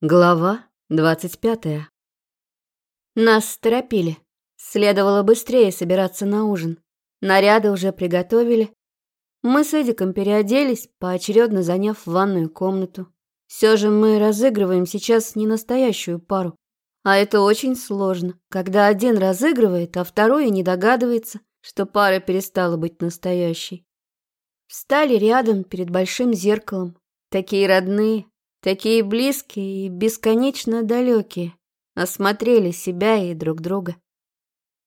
Глава 25. Нас торопили. Следовало быстрее собираться на ужин. Наряды уже приготовили. Мы с Эдиком переоделись, поочередно заняв ванную комнату. Все же мы разыгрываем сейчас не настоящую пару. А это очень сложно, когда один разыгрывает, а второй не догадывается, что пара перестала быть настоящей. Встали рядом перед большим зеркалом. Такие родные, такие близкие и бесконечно далекие, осмотрели себя и друг друга.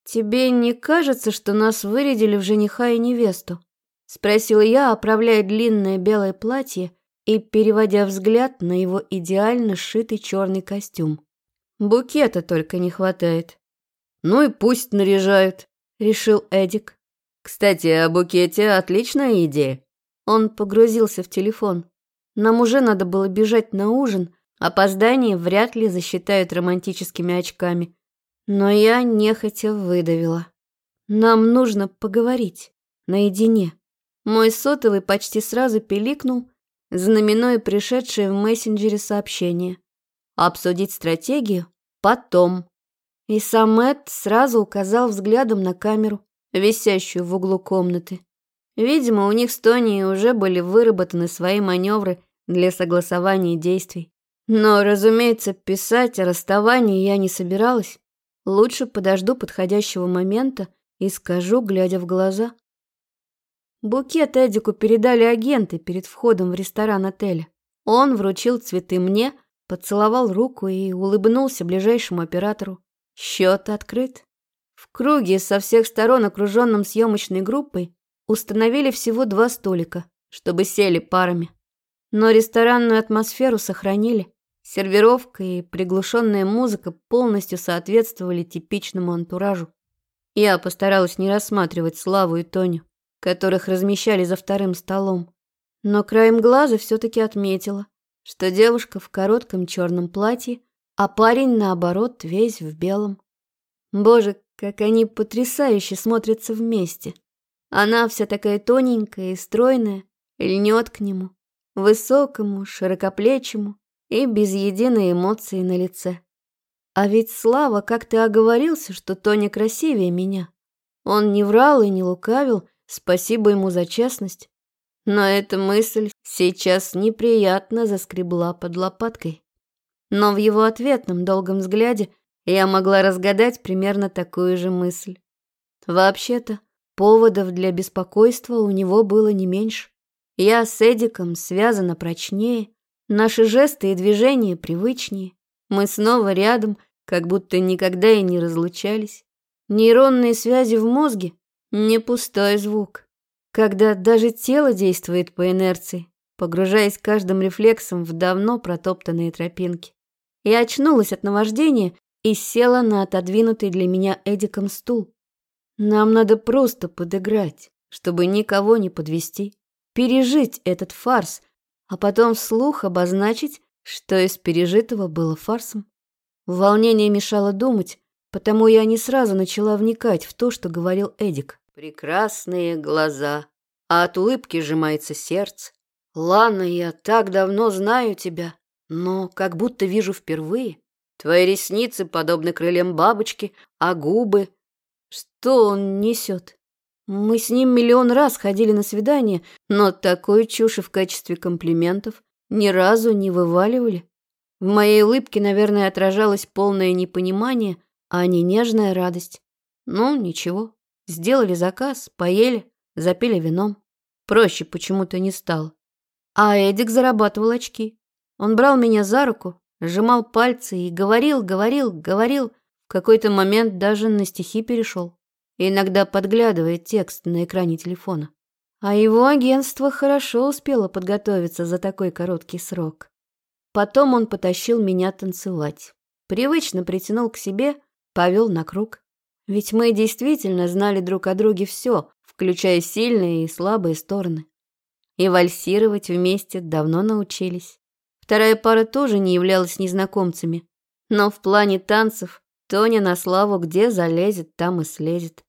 «Тебе не кажется, что нас вырядили в жениха и невесту?» — спросила я, оправляя длинное белое платье и переводя взгляд на его идеально сшитый черный костюм. «Букета только не хватает». «Ну и пусть наряжают», — решил Эдик. «Кстати, о букете отличная идея». Он погрузился в телефон. Нам уже надо было бежать на ужин. Опоздание вряд ли засчитают романтическими очками. Но я нехотя выдавила. Нам нужно поговорить. Наедине. Мой сотовый почти сразу пиликнул, знаменуя пришедшее в мессенджере сообщение. Обсудить стратегию потом. И Самет сразу указал взглядом на камеру, висящую в углу комнаты. Видимо, у них с Тони уже были выработаны свои маневры для согласования действий. Но, разумеется, писать о расставании я не собиралась. Лучше подожду подходящего момента и скажу, глядя в глаза. Букет Эдику передали агенты перед входом в ресторан отеля. Он вручил цветы мне, поцеловал руку и улыбнулся ближайшему оператору. Счет открыт. В круге со всех сторон окруженным съемочной группой Установили всего два столика, чтобы сели парами. Но ресторанную атмосферу сохранили. Сервировка и приглушенная музыка полностью соответствовали типичному антуражу. Я постаралась не рассматривать Славу и Тоню, которых размещали за вторым столом. Но краем глаза все-таки отметила, что девушка в коротком черном платье, а парень, наоборот, весь в белом. Боже, как они потрясающе смотрятся вместе. Она вся такая тоненькая и стройная, льнет к нему, высокому, широкоплечему и без единой эмоции на лице. А ведь Слава как-то оговорился, что Тоня красивее меня. Он не врал и не лукавил, спасибо ему за честность. Но эта мысль сейчас неприятно заскребла под лопаткой. Но в его ответном долгом взгляде я могла разгадать примерно такую же мысль. Вообще-то, Поводов для беспокойства у него было не меньше. Я с Эдиком связана прочнее, наши жесты и движения привычнее. Мы снова рядом, как будто никогда и не разлучались. Нейронные связи в мозге — не пустой звук. Когда даже тело действует по инерции, погружаясь каждым рефлексом в давно протоптанные тропинки. Я очнулась от наваждения и села на отодвинутый для меня Эдиком стул. Нам надо просто подыграть, чтобы никого не подвести, пережить этот фарс, а потом вслух обозначить, что из пережитого было фарсом. Волнение мешало думать, потому я не сразу начала вникать в то, что говорил Эдик. Прекрасные глаза, а от улыбки сжимается сердце. Лана, я так давно знаю тебя, но как будто вижу впервые. Твои ресницы подобны крыльям бабочки, а губы что он несет? Мы с ним миллион раз ходили на свидание, но такой чуши в качестве комплиментов ни разу не вываливали. В моей улыбке, наверное, отражалось полное непонимание, а не нежная радость. Ну, ничего. Сделали заказ, поели, запили вином. Проще почему-то не стал. А Эдик зарабатывал очки. Он брал меня за руку, сжимал пальцы и говорил, говорил, говорил, какой-то момент даже на стихи перешел. Иногда подглядывает текст на экране телефона. А его агентство хорошо успело подготовиться за такой короткий срок. Потом он потащил меня танцевать. Привычно притянул к себе, повел на круг. Ведь мы действительно знали друг о друге все, включая сильные и слабые стороны. И вальсировать вместе давно научились. Вторая пара тоже не являлась незнакомцами. Но в плане танцев Тоня на славу где залезет, там и слезет.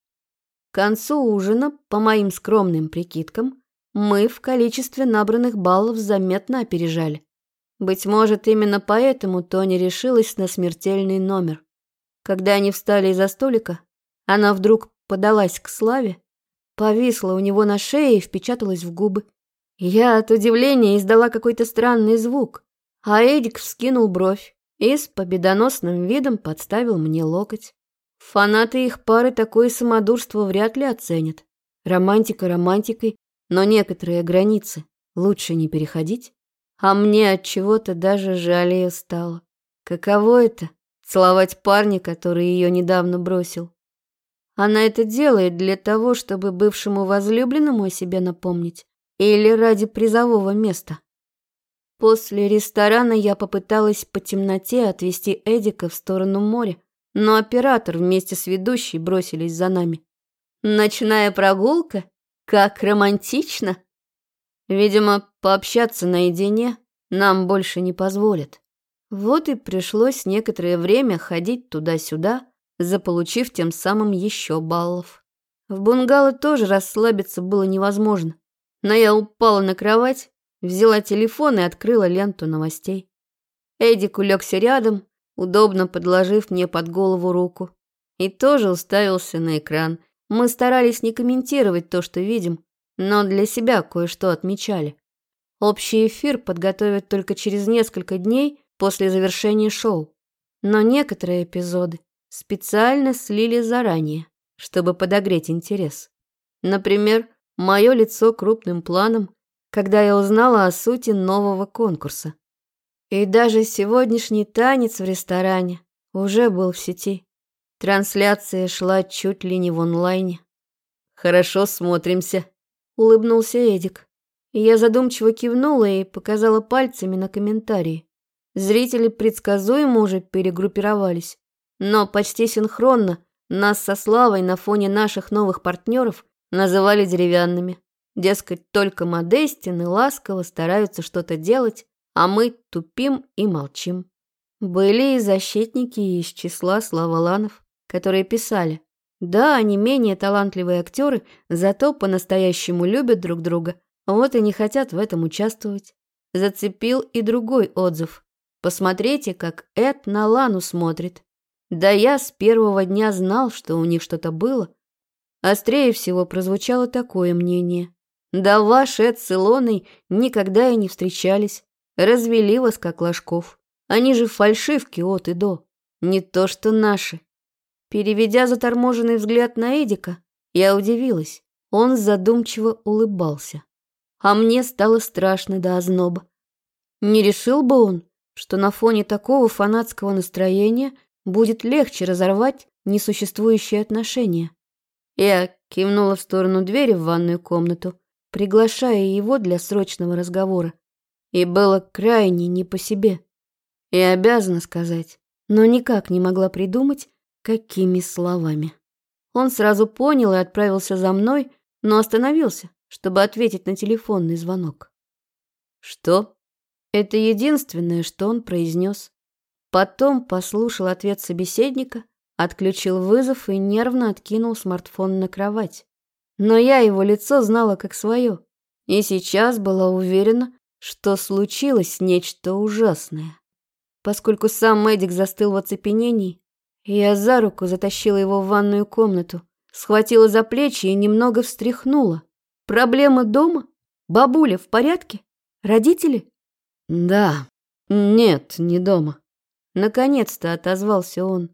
К концу ужина, по моим скромным прикидкам, мы в количестве набранных баллов заметно опережали. Быть может, именно поэтому Тоня решилась на смертельный номер. Когда они встали из-за столика, она вдруг подалась к Славе, повисла у него на шее и впечаталась в губы. Я от удивления издала какой-то странный звук, а Эдик вскинул бровь и с победоносным видом подставил мне локоть. Фанаты их пары такое самодурство вряд ли оценят. Романтика романтикой, но некоторые границы лучше не переходить. А мне от чего-то даже жаль ее стало. Каково это целовать парня, который ее недавно бросил? Она это делает для того, чтобы бывшему возлюбленному о себе напомнить или ради призового места. После ресторана я попыталась по темноте отвести Эдика в сторону моря, но оператор вместе с ведущей бросились за нами. «Ночная прогулка? Как романтично!» Видимо, пообщаться наедине нам больше не позволят. Вот и пришлось некоторое время ходить туда-сюда, заполучив тем самым еще баллов. В бунгало тоже расслабиться было невозможно, но я упала на кровать взяла телефон и открыла ленту новостей. Эдик улегся рядом, удобно подложив мне под голову руку, и тоже уставился на экран. Мы старались не комментировать то, что видим, но для себя кое-что отмечали. Общий эфир подготовят только через несколько дней после завершения шоу, но некоторые эпизоды специально слили заранее, чтобы подогреть интерес. Например, мое лицо крупным планом – когда я узнала о сути нового конкурса. И даже сегодняшний танец в ресторане уже был в сети. Трансляция шла чуть ли не в онлайне. «Хорошо смотримся», — улыбнулся Эдик. Я задумчиво кивнула и показала пальцами на комментарии. Зрители предсказуемо уже перегруппировались. Но почти синхронно нас со Славой на фоне наших новых партнеров называли деревянными. Дескать, только Модестин и Ласково стараются что-то делать, а мы тупим и молчим. Были и защитники из числа Славоланов, которые писали. Да, они менее талантливые актеры, зато по-настоящему любят друг друга, вот и не хотят в этом участвовать. Зацепил и другой отзыв. Посмотрите, как Эд на Лану смотрит. Да я с первого дня знал, что у них что-то было. Острее всего прозвучало такое мнение. Да ваши Эд с Илоной никогда и не встречались. Развели вас, как ложков. Они же фальшивки от и до. Не то что наши. Переведя заторможенный взгляд на Эдика, я удивилась. Он задумчиво улыбался. А мне стало страшно до озноба. Не решил бы он, что на фоне такого фанатского настроения будет легче разорвать несуществующие отношения. Я кивнула в сторону двери в ванную комнату, приглашая его для срочного разговора. И было крайне не по себе. и обязана сказать, но никак не могла придумать, какими словами. Он сразу понял и отправился за мной, но остановился, чтобы ответить на телефонный звонок. «Что?» Это единственное, что он произнес. Потом послушал ответ собеседника, отключил вызов и нервно откинул смартфон на кровать но я его лицо знала как свое, и сейчас была уверена, что случилось нечто ужасное. Поскольку сам Мэдик застыл в оцепенении, я за руку затащила его в ванную комнату, схватила за плечи и немного встряхнула. «Проблема дома? Бабуля в порядке? Родители?» «Да. Нет, не дома». Наконец-то отозвался он.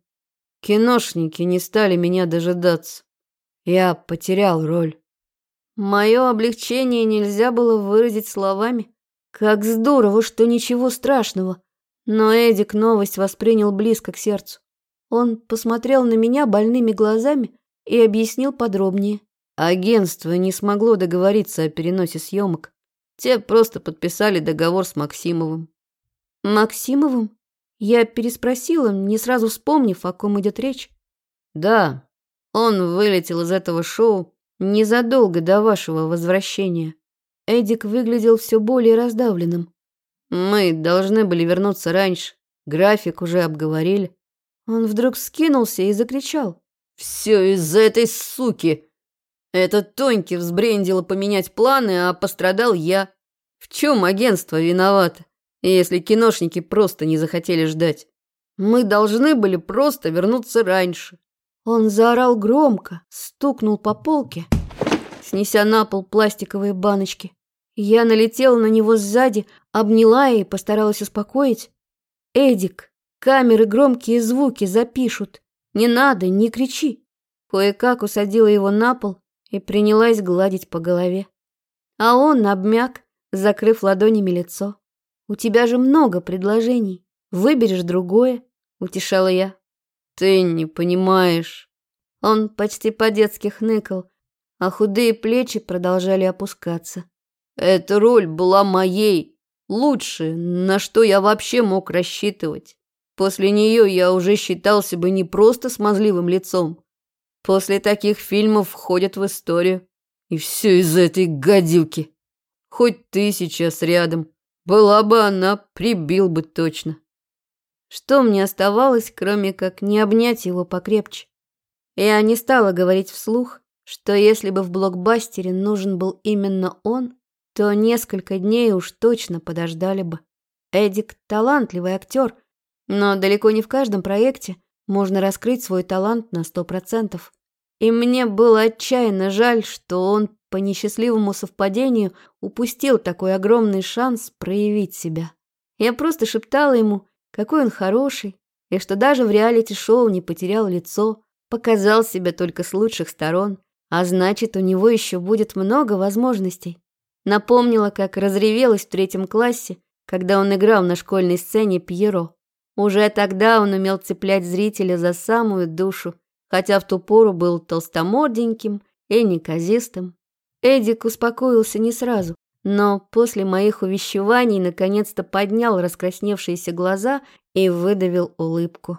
«Киношники не стали меня дожидаться. Я потерял роль. Мое облегчение нельзя было выразить словами. Как здорово, что ничего страшного. Но Эдик новость воспринял близко к сердцу. Он посмотрел на меня больными глазами и объяснил подробнее. Агентство не смогло договориться о переносе съемок. Те просто подписали договор с Максимовым. Максимовым? Я переспросила, не сразу вспомнив, о ком идет речь. Да, он вылетел из этого шоу незадолго до вашего возвращения. Эдик выглядел все более раздавленным. Мы должны были вернуться раньше. График уже обговорили. Он вдруг скинулся и закричал. «Все из-за этой суки! Этот Тоньки взбрендила поменять планы, а пострадал я. В чем агентство виновато, если киношники просто не захотели ждать? Мы должны были просто вернуться раньше. Он заорал громко, стукнул по полке, снеся на пол пластиковые баночки. Я налетела на него сзади, обняла и постаралась успокоить. «Эдик, камеры громкие звуки запишут. Не надо, не кричи!» Кое-как усадила его на пол и принялась гладить по голове. А он обмяк, закрыв ладонями лицо. «У тебя же много предложений. Выберешь другое», — утешала я. Ты не понимаешь. Он почти по-детски хныкал, а худые плечи продолжали опускаться. Эта роль была моей, лучше, на что я вообще мог рассчитывать. После нее я уже считал себя не просто смазливым лицом. После таких фильмов входят в историю. И все из-за этой гадюки. Хоть ты сейчас рядом, была бы она, прибил бы точно. Что мне оставалось, кроме как не обнять его покрепче? Я не стала говорить вслух, что если бы в блокбастере нужен был именно он, то несколько дней уж точно подождали бы. Эдик – талантливый актер, но далеко не в каждом проекте можно раскрыть свой талант на сто процентов. И мне было отчаянно жаль, что он по несчастливому совпадению упустил такой огромный шанс проявить себя. Я просто шептала ему какой он хороший. И что даже в реалити-шоу не потерял лицо, показал себя только с лучших сторон. А значит, у него еще будет много возможностей. Напомнила, как разревелась в третьем классе, когда он играл на школьной сцене Пьеро. Уже тогда он умел цеплять зрителя за самую душу, хотя в ту пору был толстоморденьким и неказистым. Эдик успокоился не сразу, но после моих увещеваний наконец-то поднял раскрасневшиеся глаза и выдавил улыбку.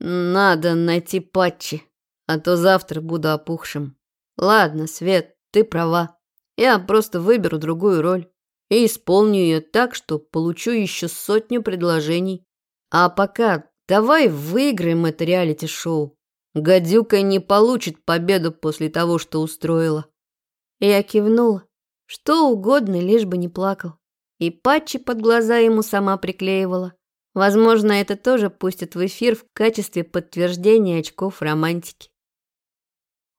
«Надо найти патчи, а то завтра буду опухшим. Ладно, Свет, ты права. Я просто выберу другую роль и исполню ее так, что получу еще сотню предложений. А пока давай выиграем это реалити-шоу. Гадюка не получит победу после того, что устроила». Я кивнула что угодно, лишь бы не плакал. И патчи под глаза ему сама приклеивала. Возможно, это тоже пустят в эфир в качестве подтверждения очков романтики.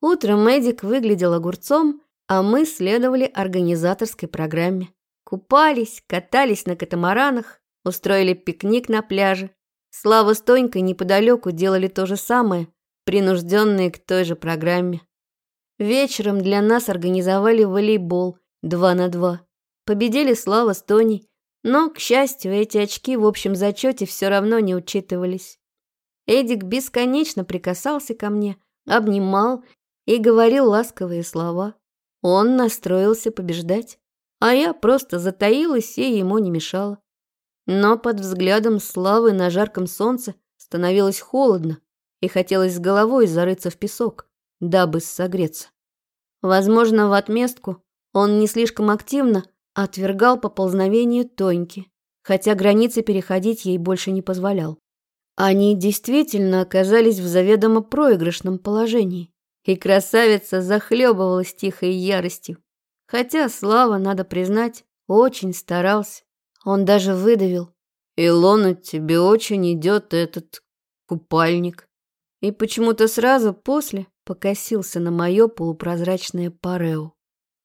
Утром медик выглядел огурцом, а мы следовали организаторской программе. Купались, катались на катамаранах, устроили пикник на пляже. Слава с Тонькой неподалеку делали то же самое, принужденные к той же программе. Вечером для нас организовали волейбол – Два на два. Победили Слава с Тони, но, к счастью, эти очки в общем зачете все равно не учитывались. Эдик бесконечно прикасался ко мне, обнимал и говорил ласковые слова. Он настроился побеждать, а я просто затаилась и ему не мешала. Но под взглядом Славы на жарком солнце становилось холодно, и хотелось с головой зарыться в песок, дабы согреться. Возможно, в отместку он не слишком активно отвергал поползновение Тоньки, хотя границы переходить ей больше не позволял. Они действительно оказались в заведомо проигрышном положении, и красавица захлебывалась тихой яростью. Хотя Слава, надо признать, очень старался. Он даже выдавил. «Илона, тебе очень идет этот купальник». И почему-то сразу после покосился на мое полупрозрачное парео.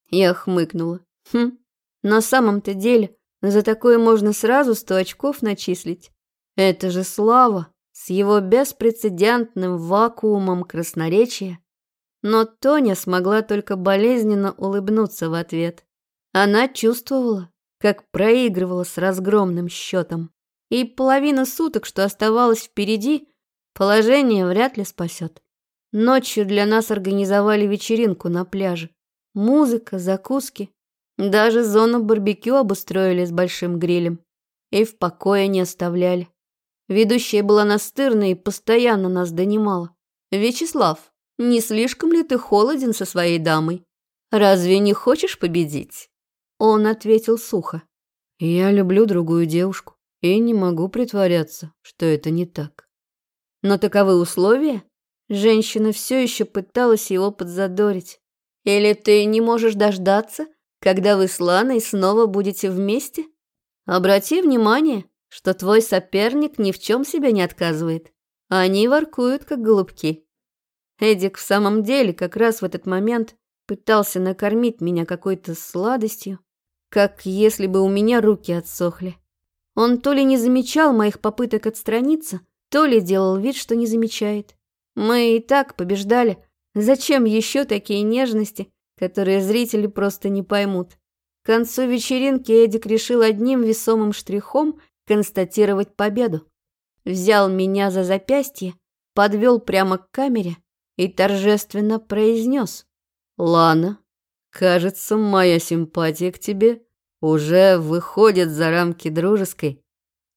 Я хмыкнула. Хм, на самом-то деле, за такое можно сразу сто очков начислить. Это же слава с его беспрецедентным вакуумом красноречия. Но Тоня смогла только болезненно улыбнуться в ответ. Она чувствовала, как проигрывала с разгромным счетом. И половина суток, что оставалось впереди, положение вряд ли спасет. Ночью для нас организовали вечеринку на пляже музыка, закуски. Даже зону барбекю обустроили с большим грилем. И в покое не оставляли. Ведущая была настырна и постоянно нас донимала. «Вячеслав, не слишком ли ты холоден со своей дамой? Разве не хочешь победить?» Он ответил сухо. «Я люблю другую девушку и не могу притворяться, что это не так». Но таковы условия. Женщина все еще пыталась его подзадорить. Или ты не можешь дождаться, когда вы с Ланой снова будете вместе? Обрати внимание, что твой соперник ни в чем себя не отказывает. Они воркуют, как голубки. Эдик в самом деле как раз в этот момент пытался накормить меня какой-то сладостью, как если бы у меня руки отсохли. Он то ли не замечал моих попыток отстраниться, то ли делал вид, что не замечает. Мы и так побеждали, Зачем еще такие нежности, которые зрители просто не поймут? К концу вечеринки Эдик решил одним весомым штрихом констатировать победу. Взял меня за запястье, подвел прямо к камере и торжественно произнес. «Лана, кажется, моя симпатия к тебе уже выходит за рамки дружеской».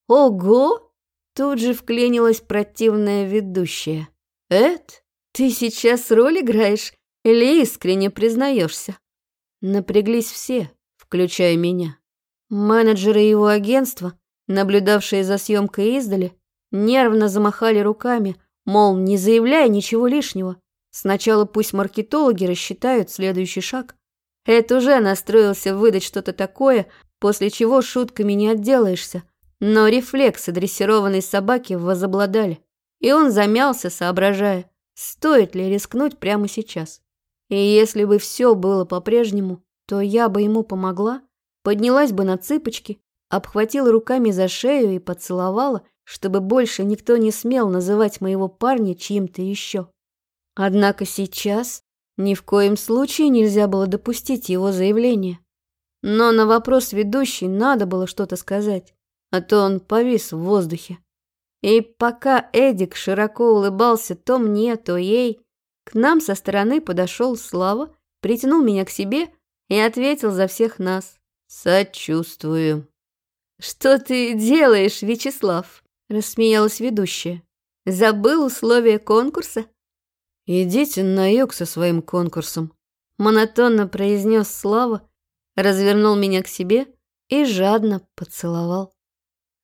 «Ого!» Тут же вклинилась противная ведущая. «Эд?» Ты сейчас роль играешь или искренне признаешься? Напряглись все, включая меня. Менеджеры его агентства, наблюдавшие за съемкой издали, нервно замахали руками, мол, не заявляя ничего лишнего. Сначала пусть маркетологи рассчитают следующий шаг. Эд уже настроился выдать что-то такое, после чего шутками не отделаешься. Но рефлексы дрессированной собаки возобладали, и он замялся, соображая – Стоит ли рискнуть прямо сейчас? И если бы все было по-прежнему, то я бы ему помогла, поднялась бы на цыпочки, обхватила руками за шею и поцеловала, чтобы больше никто не смел называть моего парня чьим-то еще. Однако сейчас ни в коем случае нельзя было допустить его заявление. Но на вопрос ведущий надо было что-то сказать, а то он повис в воздухе. И пока Эдик широко улыбался то мне, то ей, к нам со стороны подошел Слава, притянул меня к себе и ответил за всех нас. «Сочувствую». «Что ты делаешь, Вячеслав?» – рассмеялась ведущая. «Забыл условия конкурса?» «Идите на юг со своим конкурсом», – монотонно произнес Слава, развернул меня к себе и жадно поцеловал.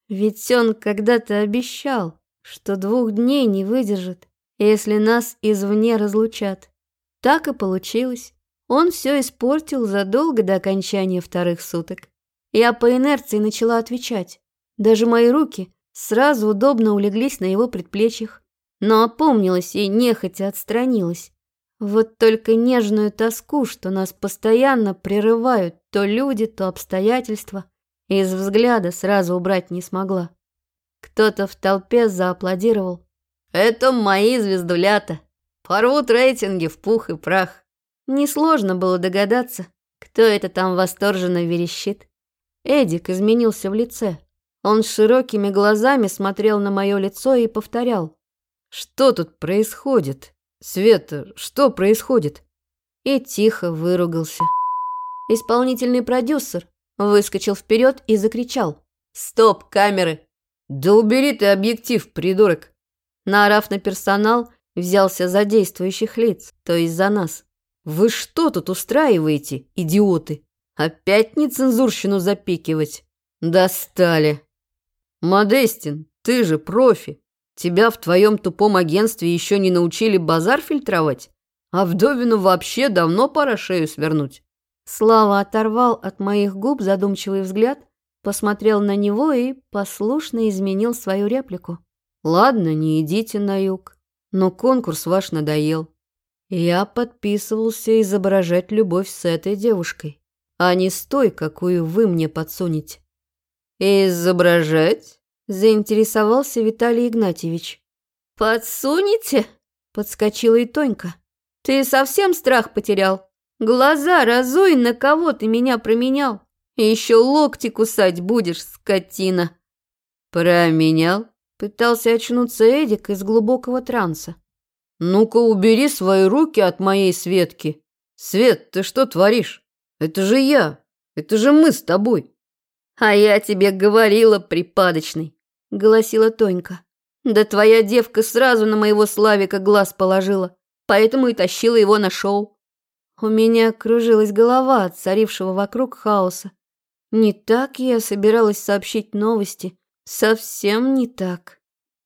Ведь он когда-то обещал, что двух дней не выдержит, если нас извне разлучат. Так и получилось. Он все испортил задолго до окончания вторых суток. Я по инерции начала отвечать. Даже мои руки сразу удобно улеглись на его предплечьях. Но опомнилась и нехотя отстранилась. Вот только нежную тоску, что нас постоянно прерывают то люди, то обстоятельства, из взгляда сразу убрать не смогла. Кто-то в толпе зааплодировал. «Это мои звездулята! Порвут рейтинги в пух и прах!» Несложно было догадаться, кто это там восторженно верещит. Эдик изменился в лице. Он широкими глазами смотрел на мое лицо и повторял. «Что тут происходит? Света, что происходит?» И тихо выругался. Исполнительный продюсер, Выскочил вперед и закричал. «Стоп, камеры! Да убери ты объектив, придурок!» Наорав на персонал, взялся за действующих лиц, то есть за нас. «Вы что тут устраиваете, идиоты? Опять нецензурщину запикивать? Достали!» «Модестин, ты же профи! Тебя в твоем тупом агентстве еще не научили базар фильтровать? А Вдовину вообще давно пора шею свернуть!» Слава оторвал от моих губ задумчивый взгляд, посмотрел на него и послушно изменил свою реплику. «Ладно, не идите на юг, но конкурс ваш надоел. Я подписывался изображать любовь с этой девушкой, а не с той, какую вы мне подсунете». «Изображать?» – заинтересовался Виталий Игнатьевич. «Подсунете?» – подскочила и Тонька. «Ты совсем страх потерял?» Глаза разой на кого ты меня променял? Еще локти кусать будешь, скотина!» «Променял?» – пытался очнуться Эдик из глубокого транса. «Ну-ка убери свои руки от моей Светки! Свет, ты что творишь? Это же я! Это же мы с тобой!» «А я тебе говорила, припадочный!» – голосила Тонька. «Да твоя девка сразу на моего Славика глаз положила, поэтому и тащила его на шоу. У меня кружилась голова от царившего вокруг хаоса. Не так я собиралась сообщить новости. Совсем не так.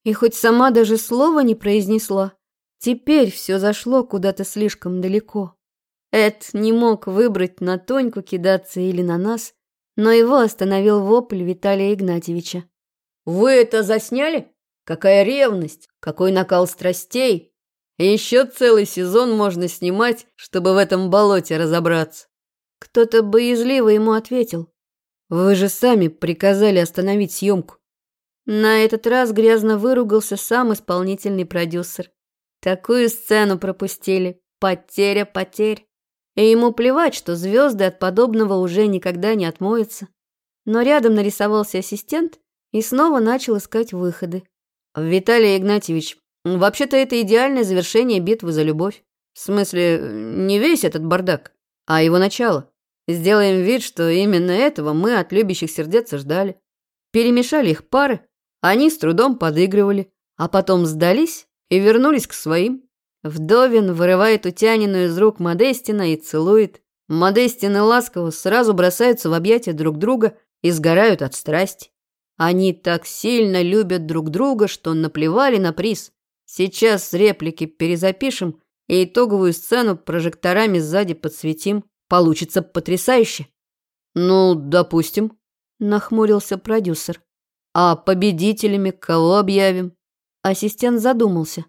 И хоть сама даже слова не произнесла, теперь все зашло куда-то слишком далеко. Эд не мог выбрать на Тоньку кидаться или на нас, но его остановил вопль Виталия Игнатьевича. «Вы это засняли? Какая ревность! Какой накал страстей! Еще целый сезон можно снимать, чтобы в этом болоте разобраться». Кто-то боязливо ему ответил. «Вы же сами приказали остановить съемку». На этот раз грязно выругался сам исполнительный продюсер. Такую сцену пропустили. Потеря потерь. И ему плевать, что звезды от подобного уже никогда не отмоются. Но рядом нарисовался ассистент и снова начал искать выходы. «Виталий Игнатьевич, Вообще-то это идеальное завершение битвы за любовь. В смысле, не весь этот бардак, а его начало. Сделаем вид, что именно этого мы от любящих сердец ждали. Перемешали их пары, они с трудом подыгрывали, а потом сдались и вернулись к своим. Вдовин вырывает утяненную из рук Модестина и целует. Модестин и Ласково сразу бросаются в объятия друг друга и сгорают от страсти. Они так сильно любят друг друга, что наплевали на приз. Сейчас реплики перезапишем и итоговую сцену прожекторами сзади подсветим. Получится потрясающе. Ну, допустим, нахмурился продюсер. А победителями кого объявим? Ассистент задумался.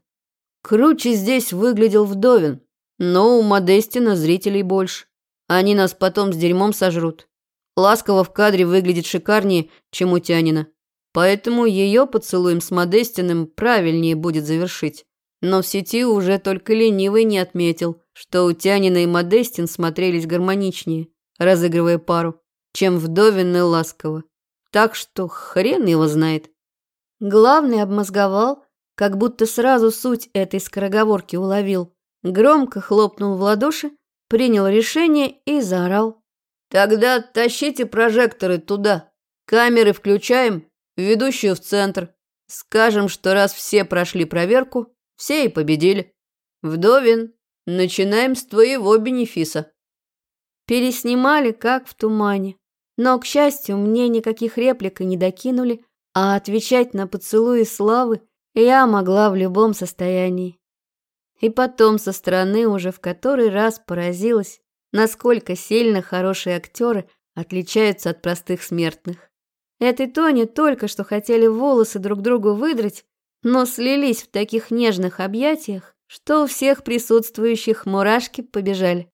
Круче здесь выглядел Вдовин, но у Модестина зрителей больше. Они нас потом с дерьмом сожрут. Ласково в кадре выглядит шикарнее, чем у Тянина. Поэтому ее поцелуем с Модестиным правильнее будет завершить. Но в сети уже только ленивый не отметил, что Утянина и Модестин смотрелись гармоничнее, разыгрывая пару, чем Вдовин и Ласково. Так что хрен его знает. Главный обмозговал, как будто сразу суть этой скороговорки уловил. Громко хлопнул в ладоши, принял решение и заорал. «Тогда тащите прожекторы туда, камеры включаем ведущую в центр. Скажем, что раз все прошли проверку, все и победили. Вдовин, начинаем с твоего бенефиса». Переснимали, как в тумане. Но, к счастью, мне никаких реплик и не докинули, а отвечать на поцелуи славы я могла в любом состоянии. И потом со стороны уже в который раз поразилась, насколько сильно хорошие актеры отличаются от простых смертных. Этой Тони только что хотели волосы друг другу выдрать, но слились в таких нежных объятиях, что у всех присутствующих мурашки побежали.